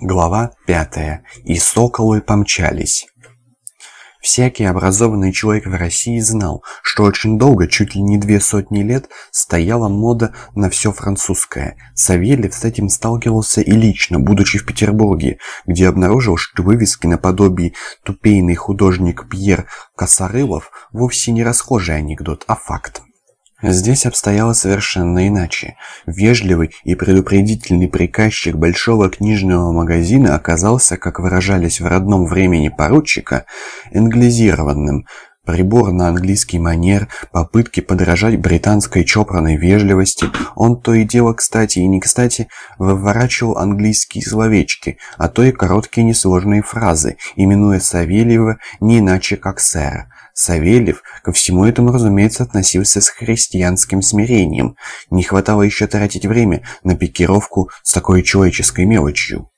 Глава пятая. И соколы помчались. Всякий образованный человек в России знал, что очень долго, чуть ли не две сотни лет, стояла мода на все французское. Савельев с этим сталкивался и лично, будучи в Петербурге, где обнаружил, что вывески наподобие «Тупейный художник Пьер Косарылов» вовсе не расхожий анекдот, а факт. Здесь обстояло совершенно иначе. Вежливый и предупредительный приказчик большого книжного магазина оказался, как выражались в родном времени поручика, англизированным. Прибор на английский манер, попытки подражать британской чопорной вежливости, он то и дело кстати и не кстати выворачивал английские словечки, а то и короткие несложные фразы, именуя Савельева не иначе как сэр. Савельев ко всему этому, разумеется, относился с христианским смирением. Не хватало еще тратить время на пикировку с такой человеческой мелочью.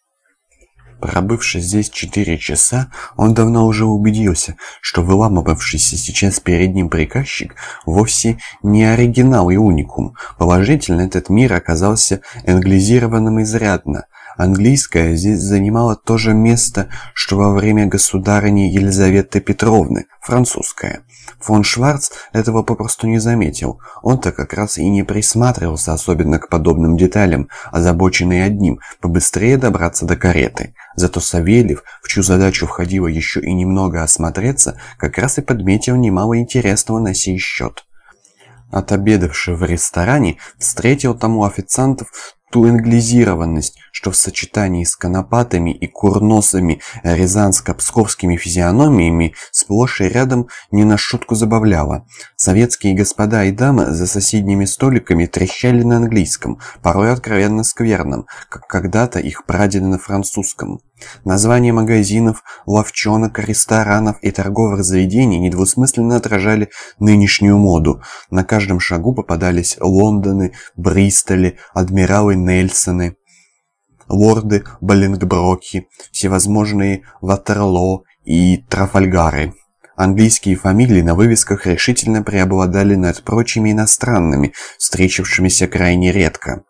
Пробывший здесь четыре часа, он давно уже убедился, что выламывавшийся сейчас перед ним приказчик вовсе не оригинал и уникум. Положительно, этот мир оказался англизированным изрядно. Английское здесь занимало то же место, что во время государыни Елизаветы Петровны, французское. Фон Шварц этого попросту не заметил. Он-то как раз и не присматривался особенно к подобным деталям, озабоченный одним – побыстрее добраться до кареты. Зато Савельев, в чью задачу входило еще и немного осмотреться, как раз и подметил немало интересного на сей счет. Отобедавший в ресторане, встретил тому официантов ту англизированность, что в сочетании с конопатами и курносами рязанско-псковскими физиономиями сплошь и рядом не на шутку забавляла. Советские господа и дамы за соседними столиками трещали на английском, порой откровенно скверном, как когда-то их прадеды на французском. Названия магазинов, ловчонок, ресторанов и торговых заведений недвусмысленно отражали нынешнюю моду. На каждом шагу попадались Лондоны, Бристоли, адмиралы Нельсоны, лорды Боленгброки, всевозможные Ватерлоо и Трафальгары. Английские фамилии на вывесках решительно преобладали над прочими иностранными, встречавшимися крайне редко.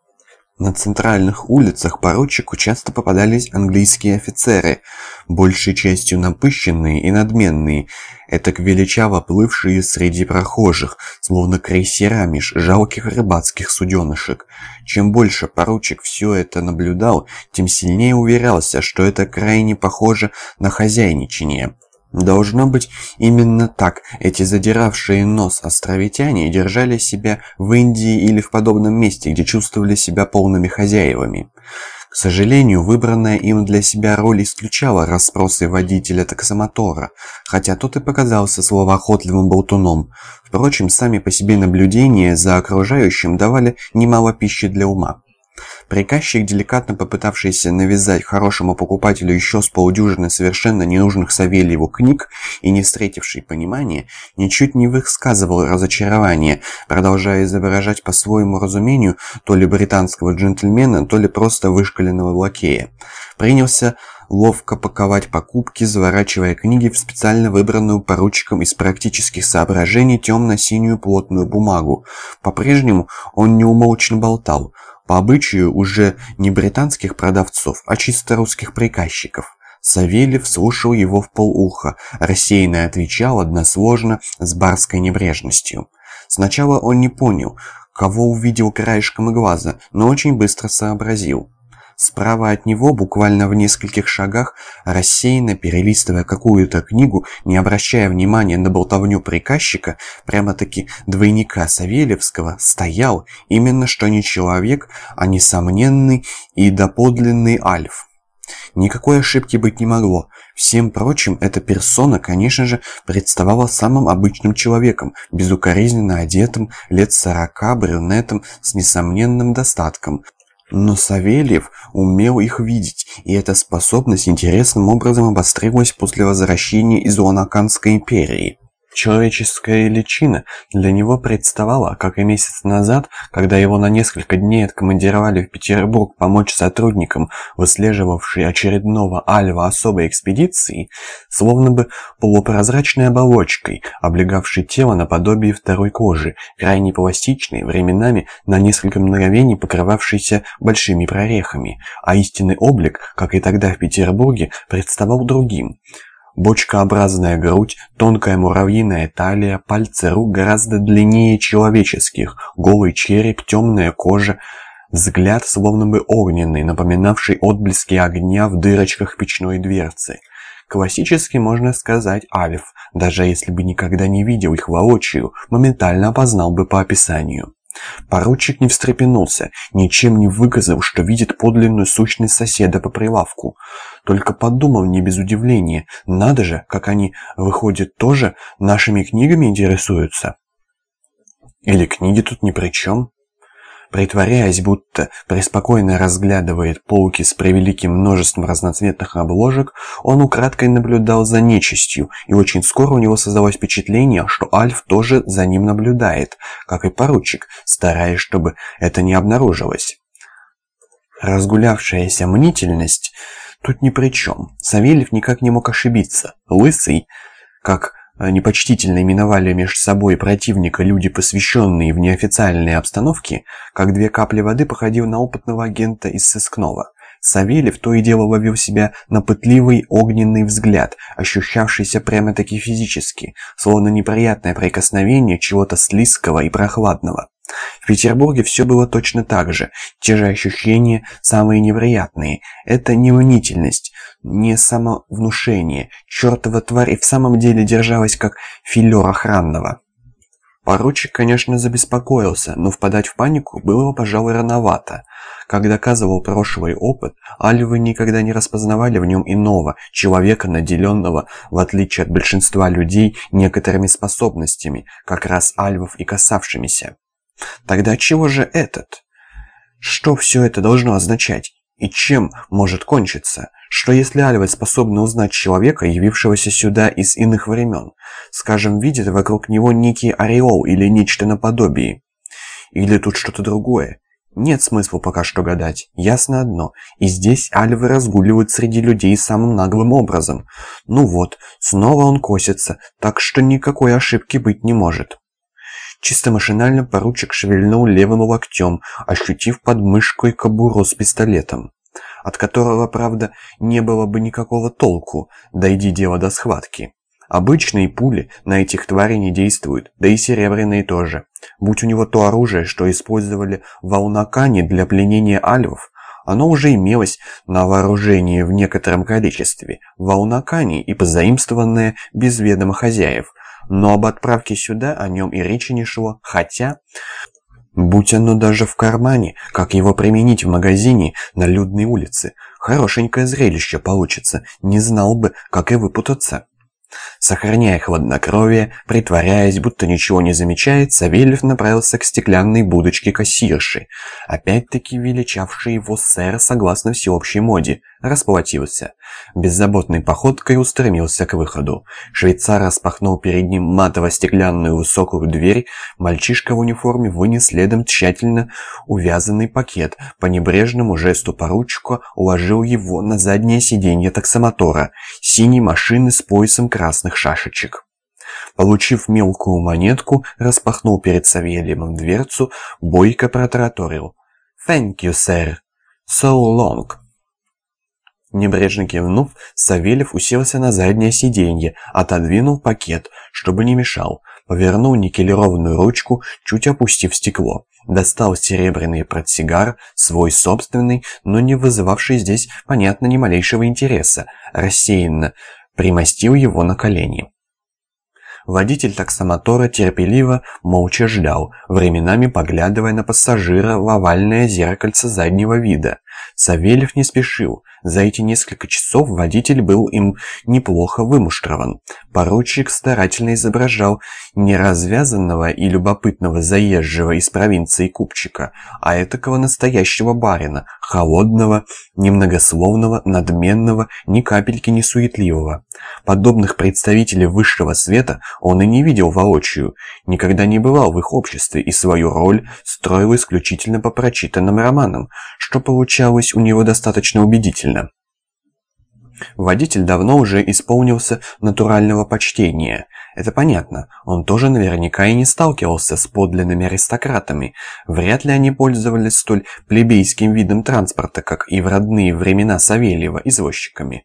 На центральных улицах поручику часто попадались английские офицеры, большей частью напыщенные и надменные, этак величаво плывшие среди прохожих, словно крейсера меж жалких рыбацких суденышек. Чем больше поручик все это наблюдал, тем сильнее уверялся, что это крайне похоже на хозяйничание. Должно быть, именно так эти задиравшие нос островитяне держали себя в Индии или в подобном месте, где чувствовали себя полными хозяевами. К сожалению, выбранная им для себя роль исключала расспросы водителя таксомотора, хотя тот и показался словоохотливым болтуном. Впрочем, сами по себе наблюдения за окружающим давали немало пищи для ума. Приказчик, деликатно попытавшийся навязать хорошему покупателю еще с полдюжины совершенно ненужных Савельеву книг и не встретивший понимания, ничуть не высказывал разочарование, продолжая изображать по своему разумению то ли британского джентльмена, то ли просто вышкаленного лакея. Принялся ловко паковать покупки, заворачивая книги в специально выбранную поручиком из практических соображений темно-синюю плотную бумагу. По-прежнему он неумолчно болтал – по обычаю уже не британских продавцов, а чисто русских приказчиков. Савельев слушал его в полуха, рассеянно отвечал односложно с барской небрежностью. Сначала он не понял, кого увидел краешком глаза, но очень быстро сообразил. Справа от него, буквально в нескольких шагах, рассеянно перелистывая какую-то книгу, не обращая внимания на болтовню приказчика, прямо-таки двойника Савельевского, стоял именно что не человек, а несомненный и доподлинный Альф. Никакой ошибки быть не могло. Всем прочим, эта персона, конечно же, представала самым обычным человеком, безукоризненно одетым, лет сорока, брюнетом, с несомненным достатком, но Савельев умел их видеть, и эта способность интересным образом обострилась после возвращения из Ланаканской империи. Человеческая личина для него представала, как и месяц назад, когда его на несколько дней откомандировали в Петербург помочь сотрудникам, выслеживавшей очередного альва особой экспедиции, словно бы полупрозрачной оболочкой, облегавшей тело наподобие второй кожи, крайне пластичной, временами на несколько мгновений покрывавшейся большими прорехами, а истинный облик, как и тогда в Петербурге, представал другим – Бочкообразная грудь, тонкая муравьиная талия, пальцы рук гораздо длиннее человеческих, голый череп, темная кожа, взгляд словно бы огненный, напоминавший отблески огня в дырочках печной дверцы. Классически можно сказать Альф, даже если бы никогда не видел их воочию, моментально опознал бы по описанию. Поручик не встрепенулся, ничем не выказав, что видит подлинную сущность соседа по прилавку. Только подумал не без удивления, надо же, как они, выходят, тоже нашими книгами интересуются. Или книги тут ни при чем? Притворяясь, будто преспокойно разглядывает полки с превеликим множеством разноцветных обложек, он украдкой наблюдал за нечистью, и очень скоро у него создалось впечатление, что Альф тоже за ним наблюдает, как и поручик, стараясь, чтобы это не обнаружилось. Разгулявшаяся мнительность тут ни при чем. Савельев никак не мог ошибиться. Лысый, как непочтительно именовали между собой противника люди, посвященные в неофициальные обстановки, как две капли воды походил на опытного агента из сыскного. Савельев то и дело ловил себя на пытливый огненный взгляд, ощущавшийся прямо-таки физически, словно неприятное прикосновение чего-то слизкого и прохладного. В Петербурге все было точно так же, те же ощущения, самые неприятные. Это не мнительность, не самовнушение. Чертова тварь и в самом деле держалась как филер охранного. Поручик, конечно, забеспокоился, но впадать в панику было, пожалуй, рановато. Как доказывал прошлый опыт, альвы никогда не распознавали в нем иного, человека, наделенного, в отличие от большинства людей, некоторыми способностями, как раз альвов и касавшимися. Тогда чего же этот? Что все это должно означать? И чем может кончиться? Что если альвы способны узнать человека, явившегося сюда из иных времен? Скажем, видят вокруг него некий ореол или нечто наподобие? Или тут что-то другое? Нет смысла пока что гадать. Ясно одно. И здесь альвы разгуливают среди людей самым наглым образом. Ну вот, снова он косится, так что никакой ошибки быть не может. Чисто машинально поручик шевельнул левым локтем, ощутив под мышкой кобуру с пистолетом, от которого, правда, не было бы никакого толку, дойди дело до схватки. Обычные пули на этих тварей не действуют, да и серебряные тоже. Будь у него то оружие, что использовали в Аунакане для пленения альвов, оно уже имелось на вооружении в некотором количестве в Аунакане и позаимствованное без ведома хозяев, но об отправке сюда о нем и речи не шло, хотя... Будь оно даже в кармане, как его применить в магазине на людной улице, хорошенькое зрелище получится, не знал бы, как и выпутаться. Сохраняя хладнокровие, притворяясь, будто ничего не замечает, Савельев направился к стеклянной будочке кассирши, опять-таки величавшей его сэр согласно всеобщей моде, расплатился. Беззаботной походкой устремился к выходу. Швейцар распахнул перед ним матово-стеклянную высокую дверь, мальчишка в униформе вынес следом тщательно увязанный пакет, по небрежному жесту поручика уложил его на заднее сиденье таксомотора, синей машины с поясом красных шашечек. Получив мелкую монетку, распахнул перед Савельевым дверцу, бойко протараторил. «Thank you, sir. So long». Небрежно кивнув, Савельев уселся на заднее сиденье, отодвинул пакет, чтобы не мешал, повернул никелированную ручку, чуть опустив стекло, достал серебряный портсигар, свой собственный, но не вызывавший здесь, понятно, ни малейшего интереса, рассеянно примостил его на колени. Водитель таксомотора терпеливо, молча ждал, временами поглядывая на пассажира в овальное зеркальце заднего вида – Савельев не спешил. За эти несколько часов водитель был им неплохо вымуштрован. Поручик старательно изображал не развязанного и любопытного заезжего из провинции купчика, а этакого настоящего барина, холодного, немногословного, надменного, ни капельки не суетливого. Подобных представителей высшего света он и не видел воочию, никогда не бывал в их обществе и свою роль строил исключительно по прочитанным романам, что получалось у него достаточно убедительно. Водитель давно уже исполнился натурального почтения. Это понятно, он тоже наверняка и не сталкивался с подлинными аристократами. Вряд ли они пользовались столь плебейским видом транспорта, как и в родные времена Савельева, извозчиками.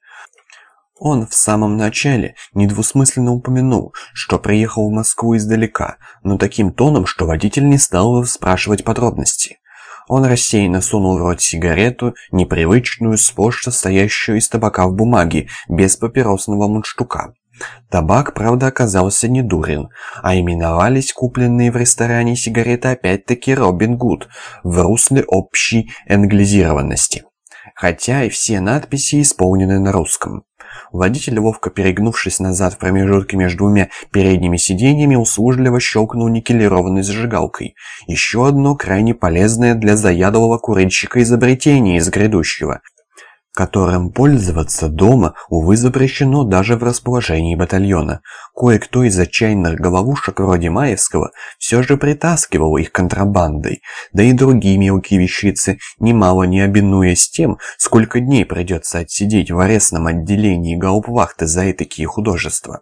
Он в самом начале недвусмысленно упомянул, что приехал в Москву издалека, но таким тоном, что водитель не стал спрашивать подробности. Он рассеянно сунул в рот сигарету, непривычную, сплошь состоящую из табака в бумаге, без папиросного мундштука. Табак, правда, оказался не дурен, а именовались купленные в ресторане сигареты опять-таки Робин Гуд в русле общей англизированности. Хотя и все надписи исполнены на русском. Водитель, ловко перегнувшись назад в промежутке между двумя передними сиденьями, услужливо щелкнул никелированной зажигалкой. Еще одно крайне полезное для заядлого курильщика изобретение из грядущего – которым пользоваться дома, увы, запрещено даже в расположении батальона. Кое-кто из отчаянных головушек вроде Маевского все же притаскивал их контрабандой, да и другие мелкие вещицы, немало не обинуясь тем, сколько дней придется отсидеть в арестном отделении гаупвахты за этакие художества.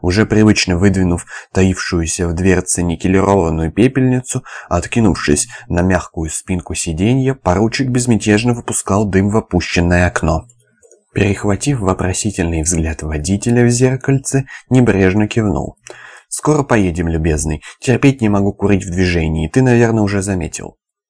Уже привычно выдвинув таившуюся в дверце никелированную пепельницу, откинувшись на мягкую спинку сиденья, поручик безмятежно выпускал дым в опущенное окно. Перехватив вопросительный взгляд водителя в зеркальце, небрежно кивнул. «Скоро поедем, любезный. Терпеть не могу курить в движении, ты, наверное, уже заметил».